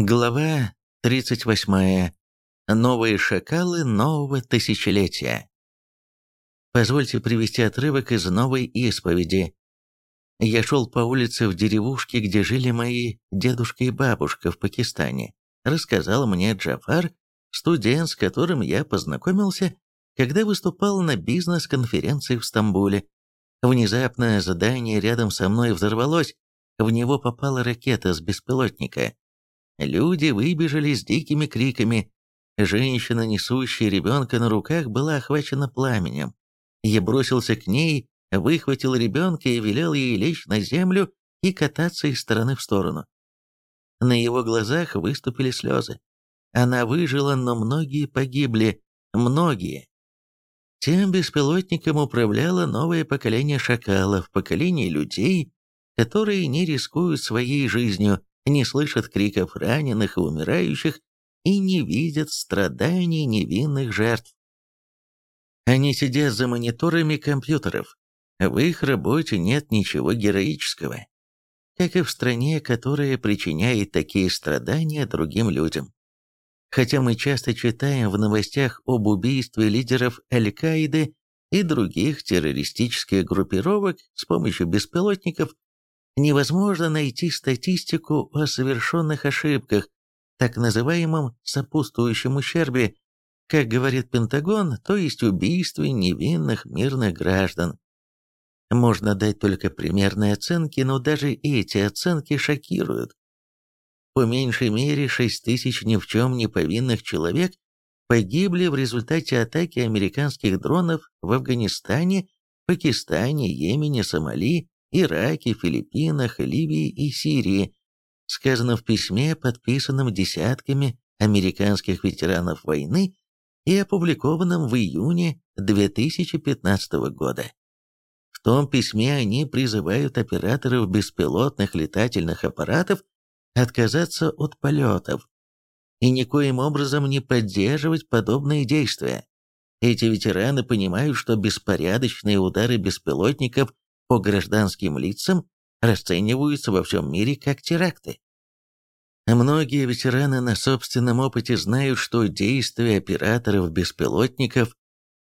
Глава 38. Новые шакалы нового тысячелетия. Позвольте привести отрывок из новой исповеди. Я шел по улице в деревушке, где жили мои дедушка и бабушка в Пакистане. Рассказал мне Джафар, студент, с которым я познакомился, когда выступал на бизнес-конференции в Стамбуле. Внезапно задание рядом со мной взорвалось, в него попала ракета с беспилотника. Люди выбежали с дикими криками. Женщина, несущая ребенка на руках, была охвачена пламенем. Я бросился к ней, выхватил ребенка и велел ей лечь на землю и кататься из стороны в сторону. На его глазах выступили слезы. Она выжила, но многие погибли. Многие. Тем беспилотником управляло новое поколение шакалов, поколение людей, которые не рискуют своей жизнью, не слышат криков раненых и умирающих и не видят страданий невинных жертв. Они сидят за мониторами компьютеров. В их работе нет ничего героического, как и в стране, которая причиняет такие страдания другим людям. Хотя мы часто читаем в новостях об убийстве лидеров Аль-Каиды и других террористических группировок с помощью беспилотников, невозможно найти статистику о совершенных ошибках, так называемом сопутствующем ущербе, как говорит Пентагон, то есть убийстве невинных мирных граждан. Можно дать только примерные оценки, но даже эти оценки шокируют. По меньшей мере 6 тысяч ни в чем не повинных человек погибли в результате атаки американских дронов в Афганистане, Пакистане, Йемене, Сомали, Ираке, Филиппинах, Ливии и Сирии, сказано в письме, подписанном десятками американских ветеранов войны и опубликованном в июне 2015 года. В том письме они призывают операторов беспилотных летательных аппаратов отказаться от полетов и никоим образом не поддерживать подобные действия. Эти ветераны понимают, что беспорядочные удары беспилотников по гражданским лицам расцениваются во всем мире как теракты. Многие ветераны на собственном опыте знают, что действия операторов беспилотников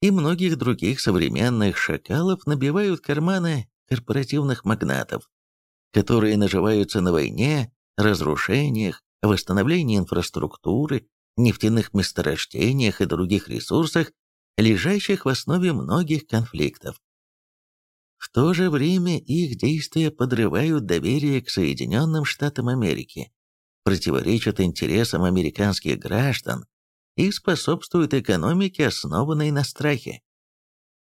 и многих других современных шакалов набивают карманы корпоративных магнатов, которые наживаются на войне, разрушениях, восстановлении инфраструктуры, нефтяных месторождениях и других ресурсах, лежащих в основе многих конфликтов. В то же время их действия подрывают доверие к Соединенным Штатам Америки, противоречат интересам американских граждан и способствуют экономике, основанной на страхе.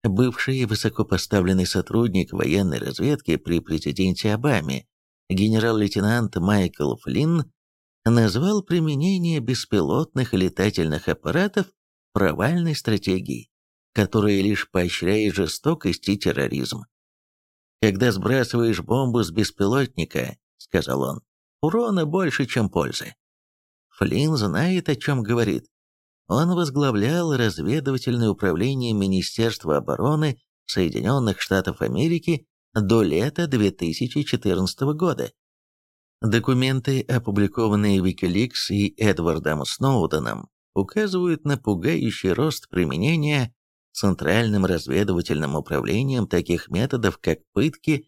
Бывший высокопоставленный сотрудник военной разведки при президенте Обаме, генерал-лейтенант Майкл Флинн, назвал применение беспилотных летательных аппаратов провальной стратегией, которая лишь поощряет жестокость и терроризм. «Когда сбрасываешь бомбу с беспилотника», — сказал он, — «урона больше, чем пользы». Флинн знает, о чем говорит. Он возглавлял разведывательное управление Министерства обороны Соединенных Штатов Америки до лета 2014 года. Документы, опубликованные Wikileaks и Эдвардом Сноуденом, указывают на пугающий рост применения Центральным разведывательным управлением таких методов, как пытки,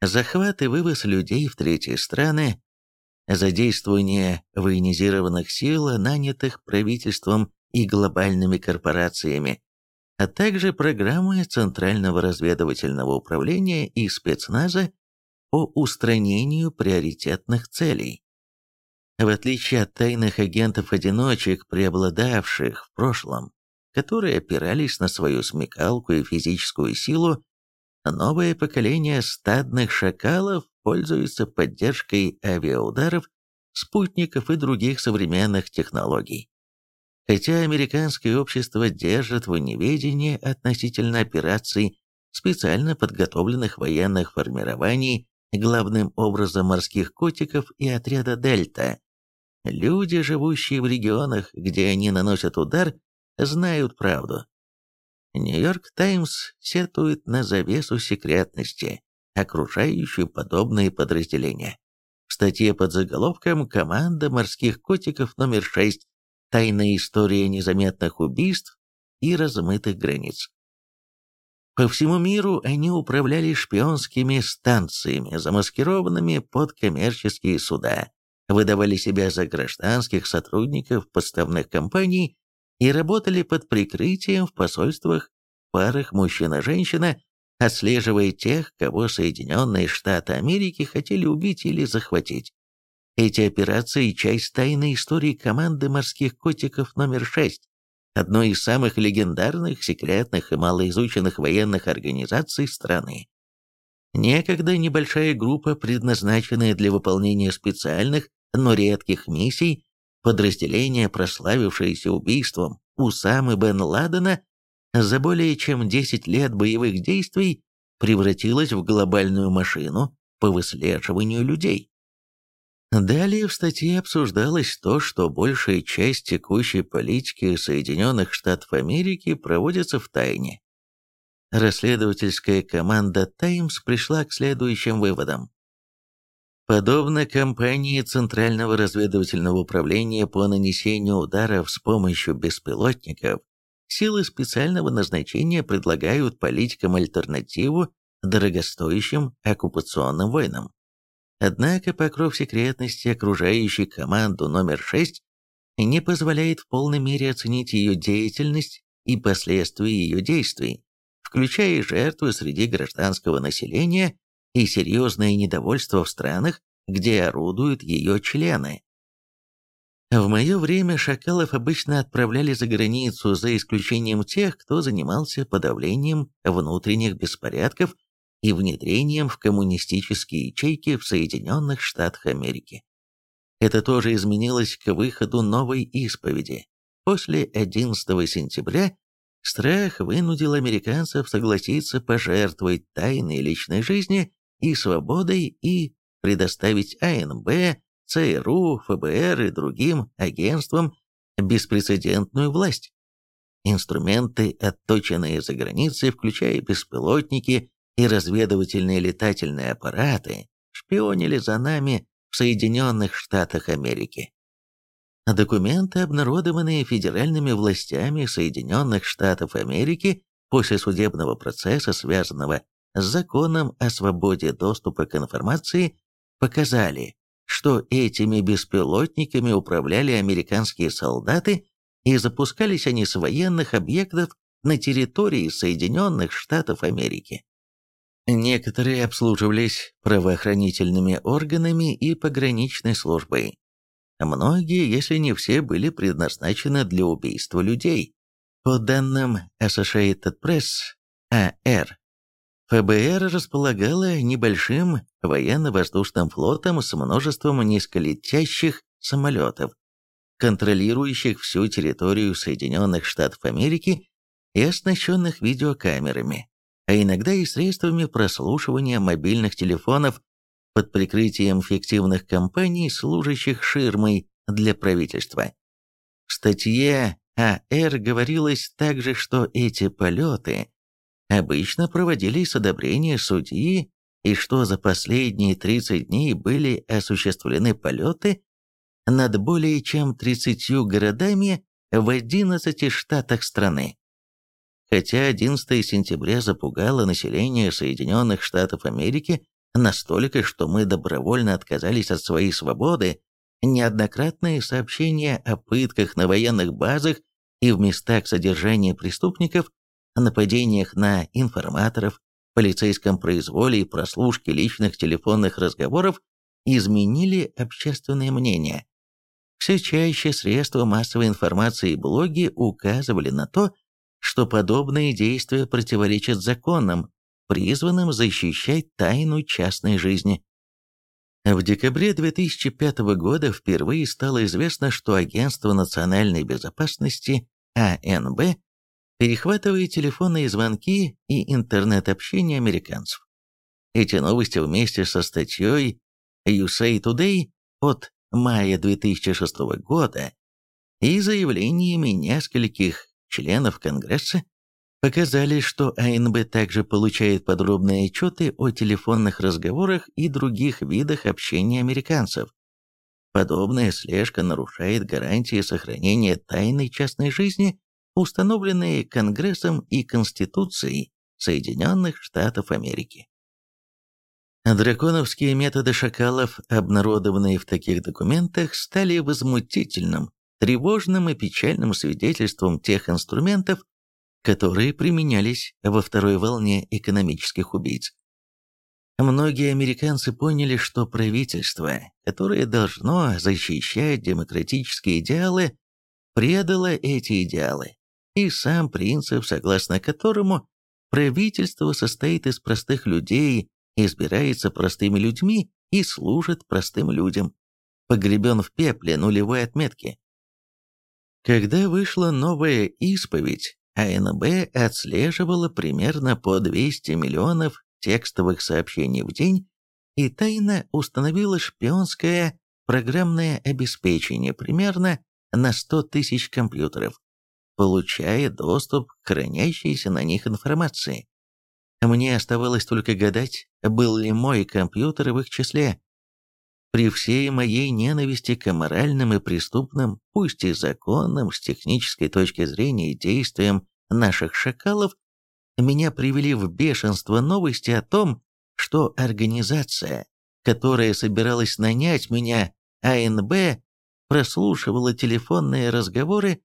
захват и вывоз людей в третьи страны, задействование военизированных сил, нанятых правительством и глобальными корпорациями, а также программы Центрального разведывательного управления и спецназа по устранению приоритетных целей. В отличие от тайных агентов-одиночек, преобладавших в прошлом, которые опирались на свою смекалку и физическую силу, новое поколение стадных шакалов пользуется поддержкой авиаударов, спутников и других современных технологий. Хотя американское общество держит в неведении относительно операций специально подготовленных военных формирований, главным образом морских котиков и отряда «Дельта», люди, живущие в регионах, где они наносят удар, знают правду. Нью-Йорк Таймс сетует на завесу секретности, окружающую подобные подразделения. в статье под заголовком «Команда морских котиков номер 6. Тайная история незаметных убийств и размытых границ». По всему миру они управляли шпионскими станциями, замаскированными под коммерческие суда, выдавали себя за гражданских сотрудников подставных компаний и работали под прикрытием в посольствах, парах мужчина-женщина, отслеживая тех, кого Соединенные Штаты Америки хотели убить или захватить. Эти операции – часть тайной истории команды морских котиков номер 6, одной из самых легендарных, секретных и малоизученных военных организаций страны. Некогда небольшая группа, предназначенная для выполнения специальных, но редких миссий, подразделение, прославившееся убийством Усамы бен Ладена, за более чем 10 лет боевых действий превратилось в глобальную машину по выслеживанию людей. Далее в статье обсуждалось то, что большая часть текущей политики Соединенных Штатов Америки проводится в тайне. Расследовательская команда «Таймс» пришла к следующим выводам. Подобно кампании Центрального разведывательного управления по нанесению ударов с помощью беспилотников, силы специального назначения предлагают политикам альтернативу дорогостоящим оккупационным войнам. Однако покров секретности, окружающий команду номер 6, не позволяет в полной мере оценить ее деятельность и последствия ее действий, включая жертвы среди гражданского населения и серьезное недовольство в странах, где орудуют ее члены. В мое время шакалов обычно отправляли за границу, за исключением тех, кто занимался подавлением внутренних беспорядков и внедрением в коммунистические ячейки в Соединенных Штатах Америки. Это тоже изменилось к выходу новой исповеди. После 11 сентября страх вынудил американцев согласиться пожертвовать тайной личной жизни и свободой и предоставить АНБ, ЦРУ, ФБР и другим агентствам беспрецедентную власть. Инструменты, отточенные за границей, включая беспилотники, и разведывательные летательные аппараты шпионили за нами в Соединенных Штатах Америки. Документы, обнародованные федеральными властями Соединенных Штатов Америки после судебного процесса, связанного с законом о свободе доступа к информации, показали, что этими беспилотниками управляли американские солдаты и запускались они с военных объектов на территории Соединенных Штатов Америки. Некоторые обслуживались правоохранительными органами и пограничной службой. Многие, если не все, были предназначены для убийства людей. По данным Associated Press, АР, ФБР располагала небольшим военно-воздушным флотом с множеством низколетящих самолетов, контролирующих всю территорию Соединенных Штатов Америки и оснащенных видеокамерами а иногда и средствами прослушивания мобильных телефонов под прикрытием фиктивных компаний, служащих ширмой для правительства. В статье АР говорилось также, что эти полеты обычно проводились с одобрения судьи и что за последние 30 дней были осуществлены полеты над более чем 30 городами в 11 штатах страны. Хотя 11 сентября запугало население Соединенных Штатов Америки настолько, что мы добровольно отказались от своей свободы, неоднократные сообщения о пытках на военных базах и в местах содержания преступников, о нападениях на информаторов, полицейском произволе и прослушке личных телефонных разговоров изменили общественное мнение. Все чаще средства массовой информации и блоги указывали на то, что подобные действия противоречат законам, призванным защищать тайну частной жизни. В декабре 2005 года впервые стало известно, что Агентство национальной безопасности АНБ перехватывает телефонные звонки и интернет-общение американцев. Эти новости вместе со статьей USA Today от мая 2006 года и заявлениями нескольких членов Конгресса показали, что АНБ также получает подробные отчеты о телефонных разговорах и других видах общения американцев. Подобная слежка нарушает гарантии сохранения тайной частной жизни, установленные Конгрессом и Конституцией Соединенных Штатов Америки. Драконовские методы шакалов, обнародованные в таких документах, стали возмутительным, тревожным и печальным свидетельством тех инструментов, которые применялись во второй волне экономических убийц. Многие американцы поняли, что правительство, которое должно защищать демократические идеалы, предало эти идеалы, и сам принцип, согласно которому правительство состоит из простых людей, избирается простыми людьми и служит простым людям, погребен в пепле нулевой отметки. Когда вышла новая исповедь, АНБ отслеживала примерно по 200 миллионов текстовых сообщений в день и тайно установила шпионское программное обеспечение примерно на 100 тысяч компьютеров, получая доступ к хранящейся на них информации. Мне оставалось только гадать, был ли мой компьютер в их числе. При всей моей ненависти к аморальным и преступным, пусть и законным с технической точки зрения действиям наших шакалов, меня привели в бешенство новости о том, что организация, которая собиралась нанять меня, АНБ, прослушивала телефонные разговоры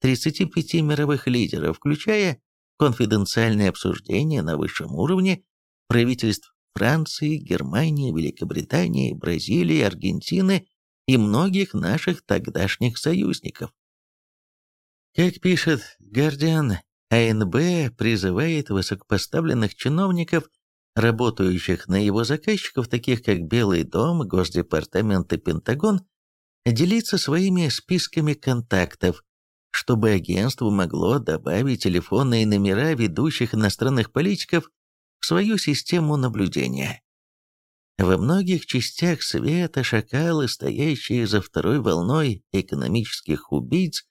35 мировых лидеров, включая конфиденциальные обсуждения на высшем уровне правительств Франции, Германии, Великобритании, Бразилии, Аргентины и многих наших тогдашних союзников. Как пишет Гардиан, АНБ призывает высокопоставленных чиновников, работающих на его заказчиков, таких как Белый дом, Госдепартамент и Пентагон, делиться своими списками контактов, чтобы агентство могло добавить телефонные номера ведущих иностранных политиков в свою систему наблюдения. Во многих частях света шакалы, стоящие за второй волной экономических убийц,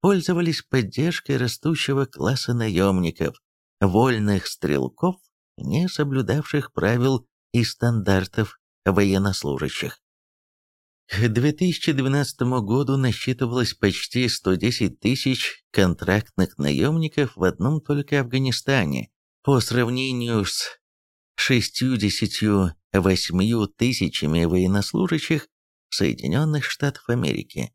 пользовались поддержкой растущего класса наемников, вольных стрелков, не соблюдавших правил и стандартов военнослужащих. К 2012 году насчитывалось почти 110 тысяч контрактных наемников в одном только Афганистане, по сравнению с 68 тысячами военнослужащих Соединенных Штатов Америки.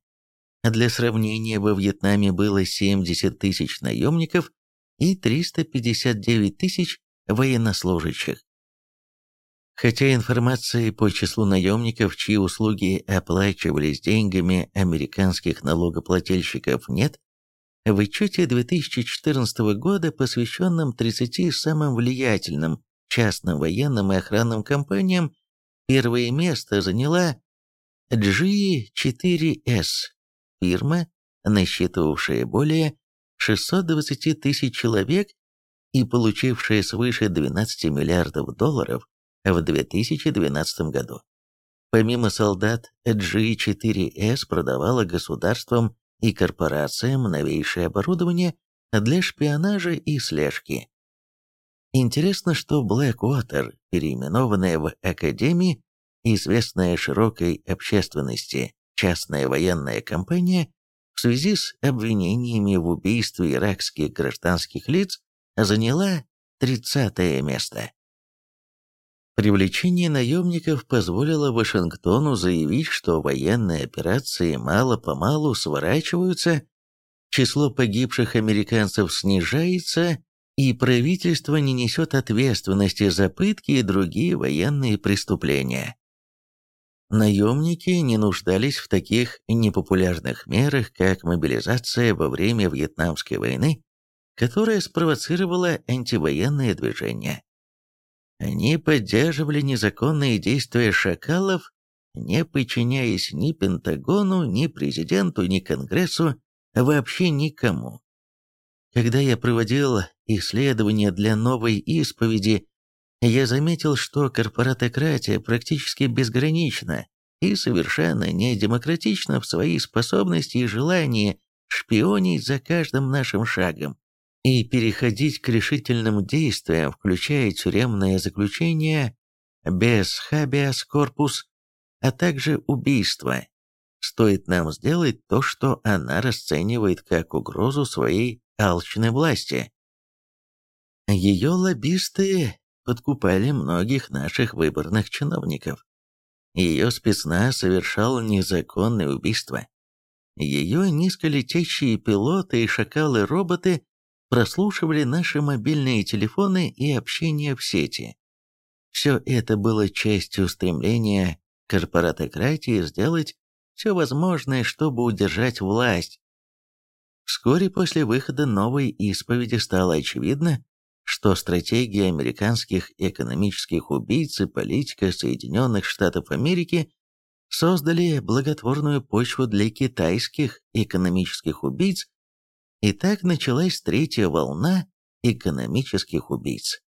Для сравнения, во Вьетнаме было 70 тысяч наемников и 359 тысяч военнослужащих. Хотя информации по числу наемников, чьи услуги оплачивались деньгами американских налогоплательщиков, нет, в отчете 2014 года, посвященном 30 самым влиятельным частным военным и охранным компаниям, первое место заняла G4S, фирма, насчитывавшая более 620 тысяч человек и получившая свыше 12 миллиардов долларов в 2012 году. Помимо солдат, G4S продавала государствам и корпорациям новейшее оборудование для шпионажа и слежки. Интересно, что Blackwater, переименованная в Академии, известная широкой общественности частная военная компания, в связи с обвинениями в убийстве иракских гражданских лиц, заняла 30 место. Привлечение наемников позволило Вашингтону заявить, что военные операции мало-помалу сворачиваются, число погибших американцев снижается, и правительство не несет ответственности за пытки и другие военные преступления. Наемники не нуждались в таких непопулярных мерах, как мобилизация во время Вьетнамской войны, которая спровоцировала антивоенное движение. Они поддерживали незаконные действия шакалов, не подчиняясь ни Пентагону, ни президенту, ни Конгрессу, вообще никому. Когда я проводил исследования для новой исповеди, я заметил, что корпоратократия практически безгранична и совершенно недемократична в своей способности и желании шпионить за каждым нашим шагом и переходить к решительным действиям, включая тюремное заключение без хабиас корпус, а также убийство. Стоит нам сделать то, что она расценивает как угрозу своей алчной власти. Ее лоббисты подкупали многих наших выборных чиновников. Ее спецназ совершал незаконные убийства. Ее низколетящие пилоты и шакалы-роботы прослушивали наши мобильные телефоны и общение в сети. Все это было частью стремления корпоратократии сделать все возможное, чтобы удержать власть. Вскоре после выхода новой исповеди стало очевидно, что стратегия американских экономических убийц и политика Соединенных Штатов Америки создали благотворную почву для китайских экономических убийц, и так началась третья волна экономических убийц.